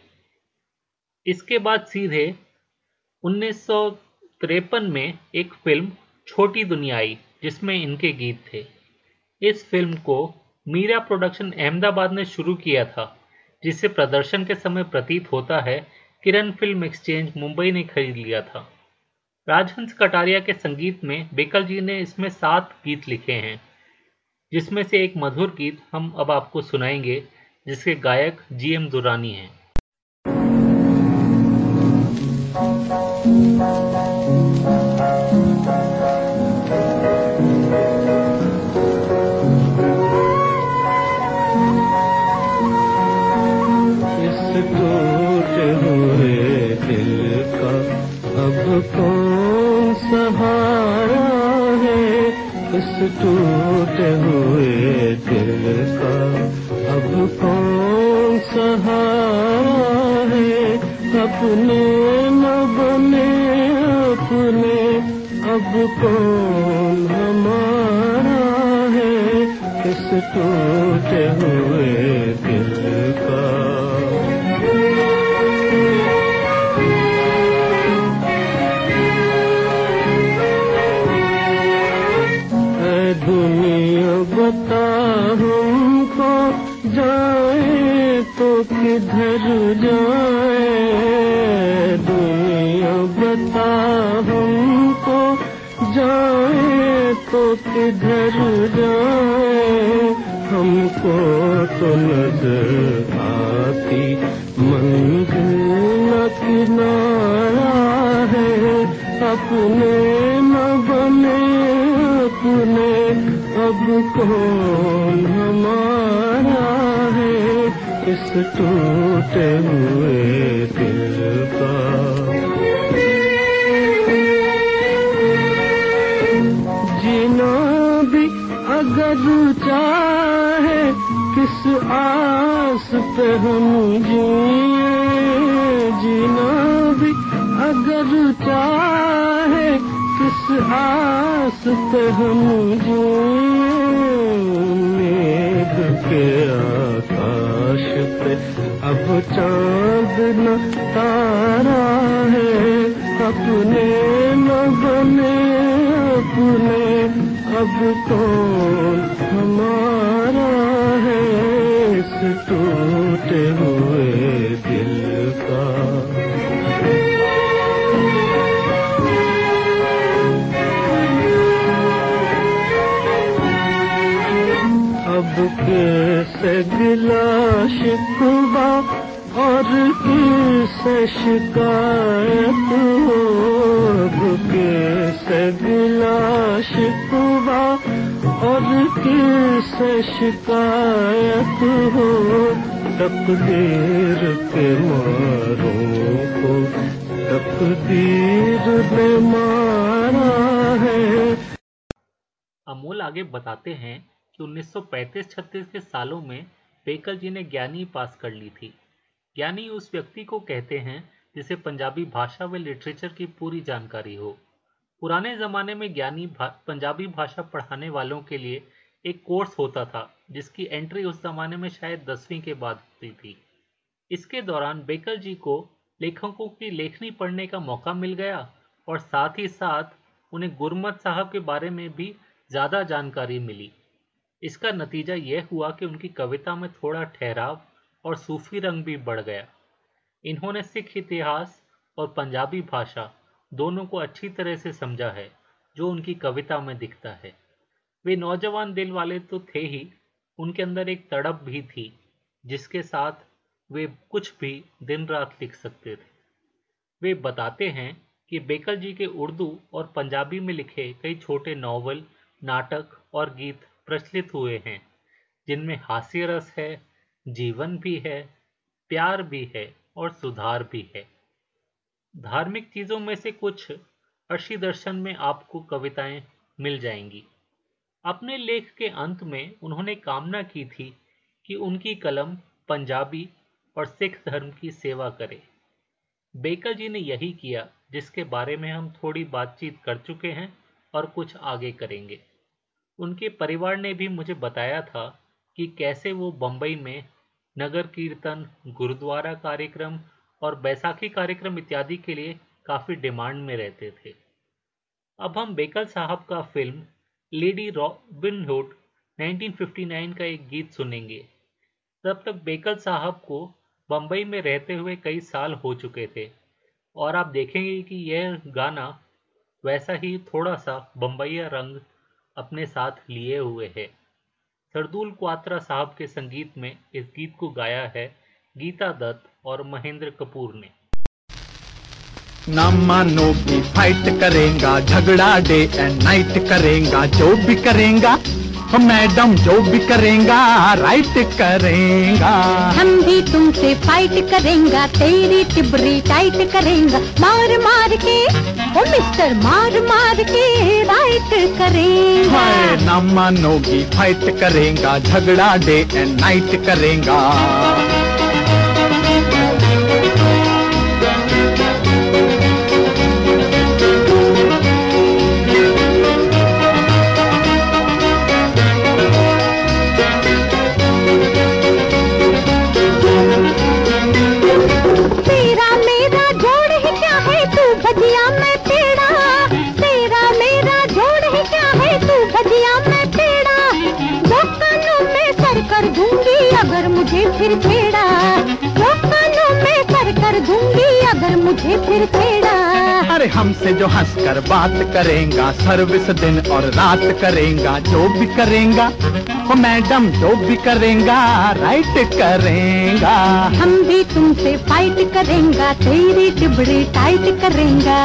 इसके बाद सीधे उन्नीस में एक फ़िल्म, छोटी दुनिया आई, जिसमें इनके गीत थे। इस फ़िल्म को मीरा प्रोडक्शन अहमदाबाद ने शुरू किया था जिसे प्रदर्शन के समय प्रतीत होता है किरण फ़िल्म एक्सचेंज मुंबई ने खरीद लिया था। राजहंस कटारिया के संगीत में बेकल जी ने इसमें सात गीत लिखे हैं, जिसमें से एक मधुर गीत हम अब आपको सुनाएँगे, जिसके गायक जी एम दुरानी हैं। टूटे हुए दिल का अब कौन सहारा है? अपने न बने, अपने। अब कौन हमारा है? इस टूटे हुए दिल बता हमको जाए तो किधर जाए। दुनिया बता हमको जाए तो किधर जाए। हमको तो नज़र आती, मंजिल किनारा है अपने अब कौन हमारा है? इस टूटे हुए दिल का। जीना भी अगर चाहे, किस आस पे हम जिए? जीना भी अगर चाहे, किस आस पे हम जिए? आकाश अब चांद न तारा है अपने न अब हमारा है इस टूटे हुए अब कैसे गिला शिकवा और किसे शिकायत हो। दुख से गिला शिकवा और किसे शिकायत हो। तकदीर के मारों को, तकदीर ने मारा है। अमोल आगे बताते हैं कि 1935-36 के सालों में बेकल जी ने ज्ञानी पास कर ली थी। ज्ञानी उस व्यक्ति को कहते हैं जिसे पंजाबी भाषा व लिटरेचर की पूरी जानकारी हो। पुराने जमाने में ज्ञानी भा, पंजाबी भाषा पढ़ाने वालों के लिए एक कोर्स होता था जिसकी एंट्री उस जमाने में शायद दसवीं के बाद होती थी। इसके दौरान बेकल जी को लेखकों की लेखनी पढ़ने का मौका मिल गया और साथ ही साथ उन्हें गुरमत साहब के बारे में भी ज़्यादा जानकारी मिली। इसका नतीजा यह हुआ कि उनकी कविता में थोड़ा ठहराव और सूफी रंग भी बढ़ गया। इन्होंने सिख इतिहास और पंजाबी भाषा दोनों को अच्छी तरह से समझा है, जो उनकी कविता में दिखता है। वे नौजवान दिल वाले तो थे ही, उनके अंदर एक तड़प भी थी, जिसके साथ वे कुछ भी दिन रात लिख सकते थे। वे बताते हैं कि बेकल जी के उर्दू और पंजाबी में लिखे कई छोटे नावल, नाटक और गीत प्रचलित हुए हैं, जिनमें हास्य रस है, जीवन भी है, प्यार भी है और सुधार भी है। धार्मिक चीज़ों में से कुछ अर्शी दर्शन में आपको कविताएँ मिल जाएँगी। अपने लेख के अंत में उन्होंने कामना की थी कि उनकी कलम पंजाबी और सिख धर्म की सेवा करे। बेकर जी ने यही किया, जिसके बारे में हम थोड़ी बातचीत कर चुके हैं और कुछ आगे करेंगे। उनके परिवार ने भी मुझे बताया था कि कैसे वो बम्बई में नगर कीर्तन, गुरुद्वारा कार्यक्रम और बैसाखी कार्यक्रम इत्यादि के लिए काफ़ी डिमांड में रहते थे। अब हम बेकल साहब का फ़िल्म लेडी रॉबिन हुड 1959 का एक गीत सुनेंगे। तब तक बेकल साहब को बम्बई में रहते हुए कई साल हो चुके थे और आप देखेंगे कि यह गाना वैसा ही थोड़ा सा बम्बईया रंग अपने साथ लिए हुए है। सरदूल क्वात्रा साहब के संगीत में इस गीत को गाया है गीता दत्त और महेंद्र कपूर ने। ना मानो कि फाइट करेगा, झगड़ा डे एंड नाइट करेगा, जो भी करेगा ओ मैडम जो भी करेंगा राइट करेंगा। हम भी तुमसे फाइट करेंगा तेरी टिबरी टाइट करेंगा। मार मार के ओ मिस्टर मार मार के राइट करेंगा। हाय ना मानोगी फाइट करेंगा झगड़ा डे एंड नाइट करेगा। फिर छेड़ा दो कानों में सर कर दूँगी अगर मुझे फिर छेड़ा अरे हमसे जो हंसकर बात करेगा सर्विस दिन और रात करेगा जो भी करेगा ओ मैडम जो भी करेगा राइट करेगा। हम भी तुमसे फाइट करेंगे तेरी टिबड़ी टाइट करेंगे।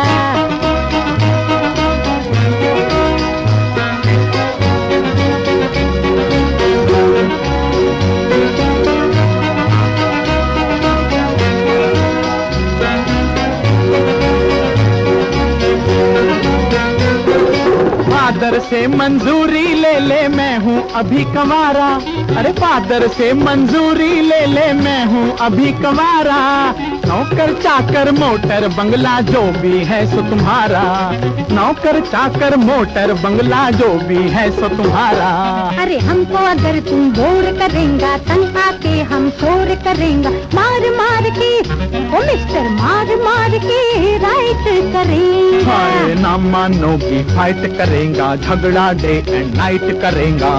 मंजूरी ले ले, मैं हूँ अभी कमारा अरे फादर से मंजूरी ले ले, मैं हूँ अभी कमारा नौकर चाकर मोटर बंगला जो भी है सो तुम्हारा। नौकर चाकर मोटर बंगला जो भी है सो तुम्हारा। अरे हमको अगर तुम बोर करेंगा तनखा के हम शोर करेंगा। मार मार के ओ मिस्टर मार मार के राइट करेंगा। ना मानोगी फाइट करेगा झगड़ा डे एंड नाइट करेगा।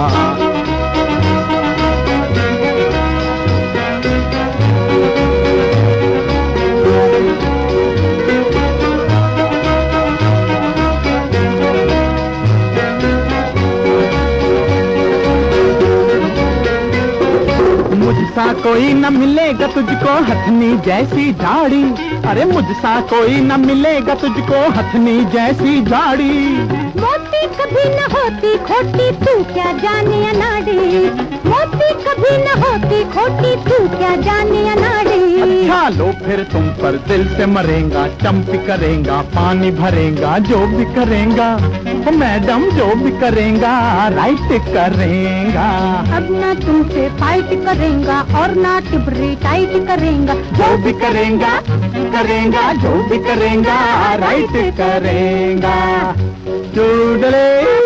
मुझसा कोई न मिलेगा तुझको हथनी जैसी झाड़ी। अरे मुझसा कोई न मिलेगा तुझको हथनी जैसी झाड़ी। मोती कभी न होती खोटी तू क्या जाने अनाड़ी? मोती कभी न होती खोटी तू क्या जाने अनाड़ी? अच्छा लो फिर तुम पर दिल से मरेगा चंपी करेगा पानी भरेगा जो भी करेगा। मैडम जो भी करेगा राइट करेगा। अब ना तुमसे फाइट करेगा और ना टिबरी टाइट करेगा। जो भी करेगा करेगा जो भी करेगा राइट करेगा। चूडले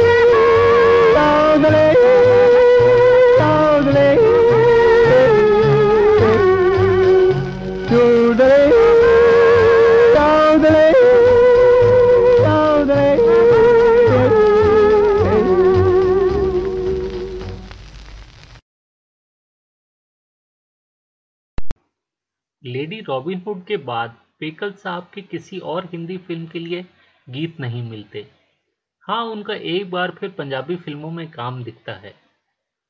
लेडी रॉबिनहुड के बाद पेकल साहब के किसी और हिंदी फ़िल्म के लिए गीत नहीं मिलते। हाँ उनका एक बार फिर पंजाबी फ़िल्मों में काम दिखता है।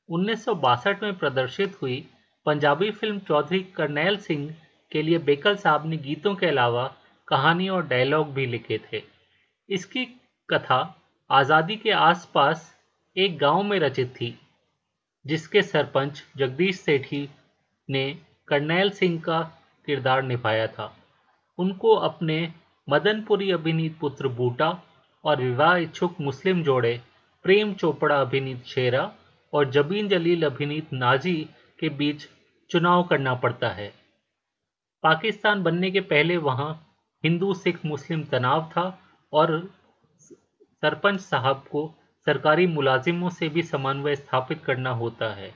1962 में प्रदर्शित हुई पंजाबी फ़िल्म चौधरी करनैल सिंह के लिए बेकल साहब ने गीतों के अलावा कहानी और डायलॉग भी लिखे थे। इसकी कथा आज़ादी के आसपास एक गाँव में रचित थी, जिसके सरपंच जगदीश सेठी ने करनैल सिंह का किरदार निभाया था। उनको अपने मदनपुरी अभिनीत पुत्र बूटा और विवाह इच्छुक मुस्लिम जोड़े प्रेम चोपड़ा अभिनीत शेरा और जबीन जलील अभिनीत नाजी के बीच चुनाव करना पड़ता है। पाकिस्तान बनने के पहले वहाँ हिंदू, सिख, मुस्लिम तनाव था और सरपंच साहब को सरकारी मुलाजिमों से भी समन्वय स्थापित करना होता है।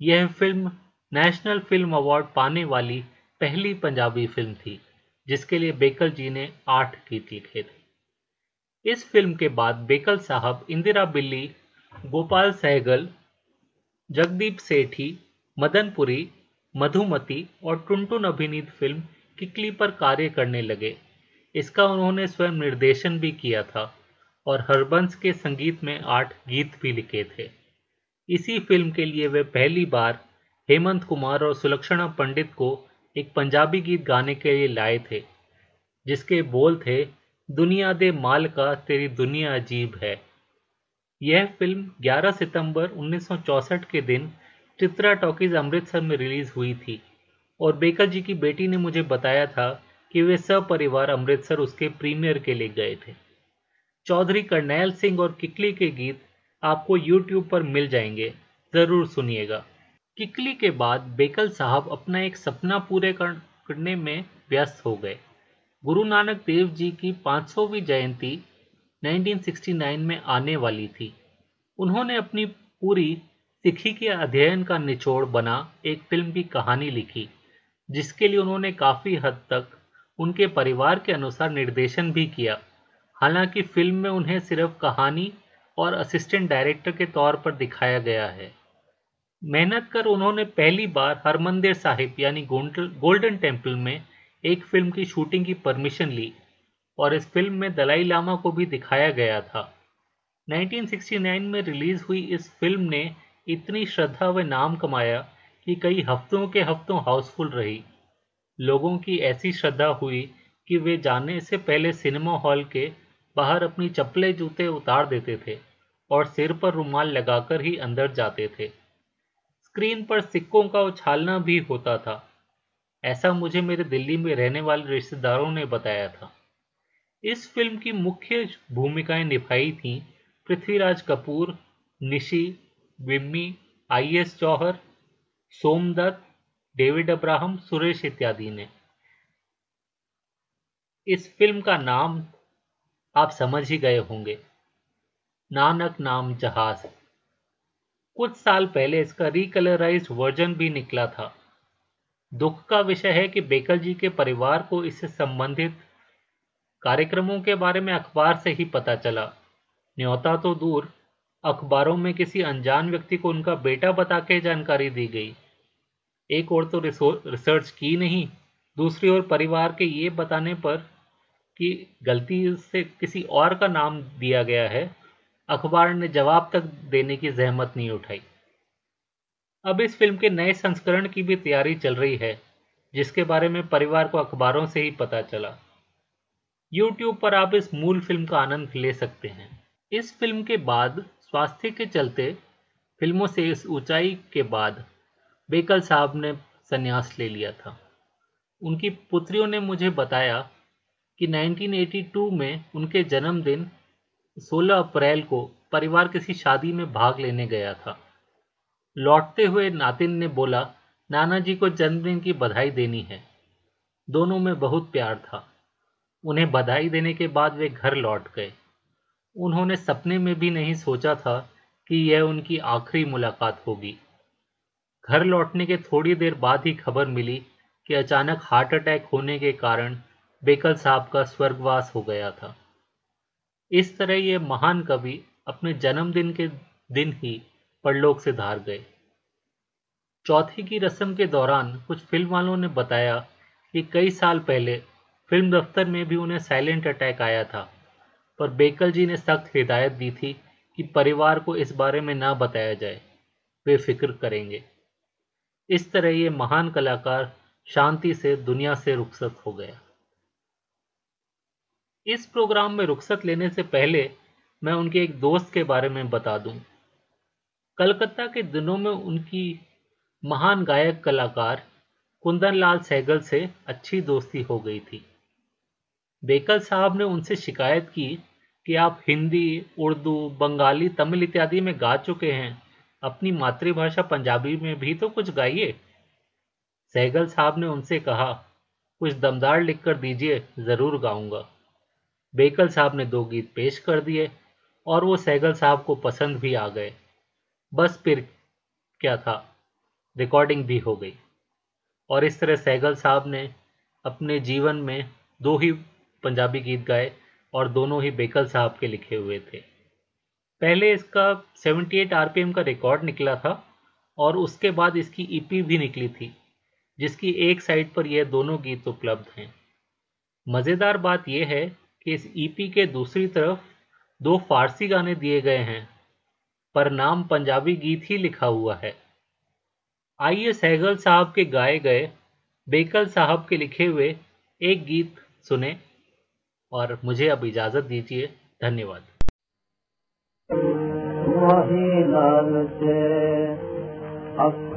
यह फ़िल्म नेशनल फ़िल्म अवार्ड पाने वाली पहली पंजाबी फ़िल्म थी, जिसके लिए बेकल जी ने आठ गीत लिखे थे इस फ़िल्म के बाद बेकल साहब इंदिरा बिल्ली, गोपाल सहगल, जगदीप सेठी, मदनपुरी, मधुमती और टुनटुन अभिनीत फ़िल्म किकली पर कार्य करने लगे। इसका उन्होंने स्वयं निर्देशन भी किया था और हरबंस के संगीत में आठ गीत भी लिखे थे। इसी फ़िल्म के लिए वे पहली बार हेमंत कुमार और सुलक्षणा पंडित को एक पंजाबी गीत गाने के लिए लाए थे, जिसके बोल थे, दुनिया दे माल का तेरी दुनिया अजीब है। यह फ़िल्म 11 सितंबर 1964 के दिन चित्रा टॉकीज अमृतसर में रिलीज़ हुई थी, और बेकर जी की बेटी ने मुझे बताया था कि वे सपरिवार अमृतसर उसके प्रीमियर के लिए गए थे। चौधरी करनैल सिंह और किकली के गीत आपको यूट्यूब पर मिल जाएँगे, ज़रूर सुनिएगा। किकली के बाद बेकल साहब अपना एक सपना पूरे करने में व्यस्त हो गए। गुरु नानक देव जी की 500वीं जयंती 1969 में आने वाली थी। उन्होंने अपनी पूरी सिखी के अध्ययन का निचोड़ बना एक फ़िल्म की कहानी लिखी, जिसके लिए उन्होंने काफ़ी हद तक उनके परिवार के अनुसार निर्देशन भी किया। हालाँकि फ़िल्म में उन्हें सिर्फ़ कहानी और असिस्टेंट डायरेक्टर के तौर पर दिखाया गया है। मेहनत कर उन्होंने पहली बार हरमंदिर साहिब, यानी गोल्डन टेंपल में एक फ़िल्म की शूटिंग की परमिशन ली और इस फ़िल्म में दलाई लामा को भी दिखाया गया था। 1969 में रिलीज़ हुई इस फ़िल्म ने इतनी श्रद्धा व नाम कमाया कि कई हफ्तों के हफ्तों हाउसफुल रही। लोगों की ऐसी श्रद्धा हुई कि वे जाने से पहले सिनेमा हॉल के बाहर अपनी चप्पलें जूते उतार देते थे और सिर पर रुमाल लगाकर ही अंदर जाते थे। स्क्रीन पर सिक्कों का उछालना भी होता था। ऐसा मुझे मेरे दिल्ली में रहने वाले रिश्तेदारों ने बताया था। इस फ़िल्म की मुख्य भूमिकाएँ निभाई थीं Prithviraj Kapoor, Nishi, Vimmi, I S Johar Somdutt David Abraham, Suresh इत्यादि ने। इस फ़िल्म का नाम आप समझ ही गए होंगे। नानक नाम जहाज़। कुछ साल पहले इसका रिकलराइज वर्जन भी निकला था। दुख का विषय है कि बेकल जी के परिवार को इससे संबंधित कार्यक्रमों के बारे में अखबार से ही पता चला। न्योता तो दूर, अखबारों में किसी अनजान व्यक्ति को उनका बेटा बता के जानकारी दी गई। एक और तो रिसर्च की नहीं, दूसरी ओर परिवार के ये बताने पर कि गलती से किसी और का नाम दिया गया है। अखबार ने जवाब तक देने की जहमत नहीं उठाई। अब इस फ़िल्म के नए संस्करण की भी तैयारी चल रही है, जिसके बारे में परिवार को अखबारों से ही पता चला। YouTube पर आप इस मूल फ़िल्म का आनंद ले सकते हैं। इस फ़िल्म के बाद स्वास्थ्य के चलते फ़िल्मों से इस ऊंचाई के बाद बेकल साहब ने संन्यास ले लिया था। उनकी पुत्रियों ने मुझे बताया कि 1982 में उनके जन्मदिन 16 अप्रैल को परिवार किसी शादी में भाग लेने गया था। लौटते हुए नातिन ने बोला नाना जी को जन्मदिन की बधाई देनी है। दोनों में बहुत प्यार था। उन्हें बधाई देने के बाद वे घर लौट गए। उन्होंने सपने में भी नहीं सोचा था कि यह उनकी आखिरी मुलाकात होगी। घर लौटने के थोड़ी देर बाद ही खबर मिली कि अचानक हार्ट अटैक होने के कारण बेकल साहब का स्वर्गवास हो गया था। इस तरह ये महान कवि अपने जन्मदिन के दिन ही परलोक से धार गए। चौथी की रस्म के दौरान कुछ फ़िल्म वालों ने बताया कि कई साल पहले फ़िल्म दफ्तर में भी उन्हें साइलेंट अटैक आया था, पर बेकल जी ने सख्त हिदायत दी थी कि परिवार को इस बारे में ना बताया जाए, वे फ़िक्र करेंगे। इस तरह ये महान कलाकार शांति से दुनिया से रुखसत हो गया। इस प्रोग्राम में रुख्सत लेने से पहले मैं उनके एक दोस्त के बारे में बता दूँ। कलकत्ता के दिनों में उनकी महान गायक कलाकार कुंदन लाल सहगल से अच्छी दोस्ती हो गई थी। बेकल साहब ने उनसे शिकायत की कि आप हिंदी, उर्दू, बंगाली, तमिल इत्यादि में गा चुके हैं। अपनी मातृभाषा पंजाबी में भी तो कुछ गाइए। सहगल साहब ने उनसे कहा, कुछ दमदार लिखकर दीजिए, ज़रूर गाऊँगा। बेकल साहब ने दो गीत पेश कर दिए और वो सैगल साहब को पसंद भी आ गए। बस फिर क्या था? रिकॉर्डिंग भी हो गई। और इस तरह सैगल साहब ने अपने जीवन में दो ही पंजाबी गीत गाए और दोनों ही बेकल साहब के लिखे हुए थे। पहले इसका 78 आरपीएम का रिकॉर्ड निकला था और उसके बाद इसकी ईपी भी निकली थी, जिसकी एक साइड पर यह दोनों गीत उपलब्ध हैं। मज़ेदार बात यह है कि इस ईपी के दूसरी तरफ़ दो फारसी गाने दिए गए हैं, पर नाम पंजाबी गीत ही लिखा हुआ है। आइए सहगल साहब के गाए गए, बेकल साहब के लिखे हुए एक गीत सुने और मुझे अब इजाज़त दीजिए। धन्यवाद। वही लाल से अख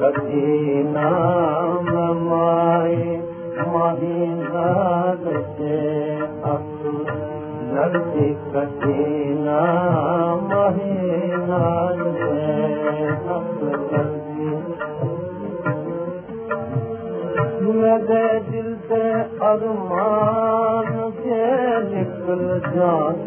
कठी न माई महीना दे नदी कठी न महीना नदे अगमान लिख ज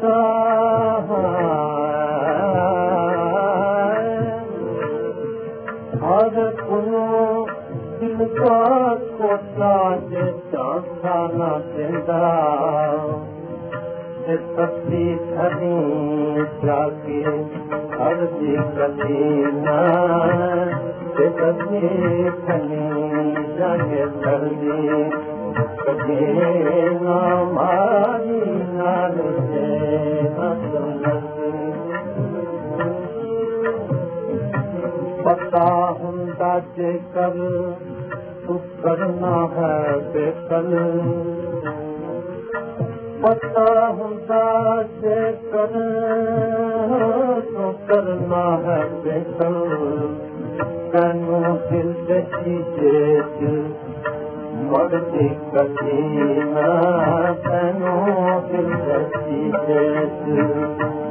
बी न पता जे कर करना है बेतन पता हूँ चेतन तो करना है बेतन तनो दिल बची चेत मर दी कठिन तनो दिल बची चेत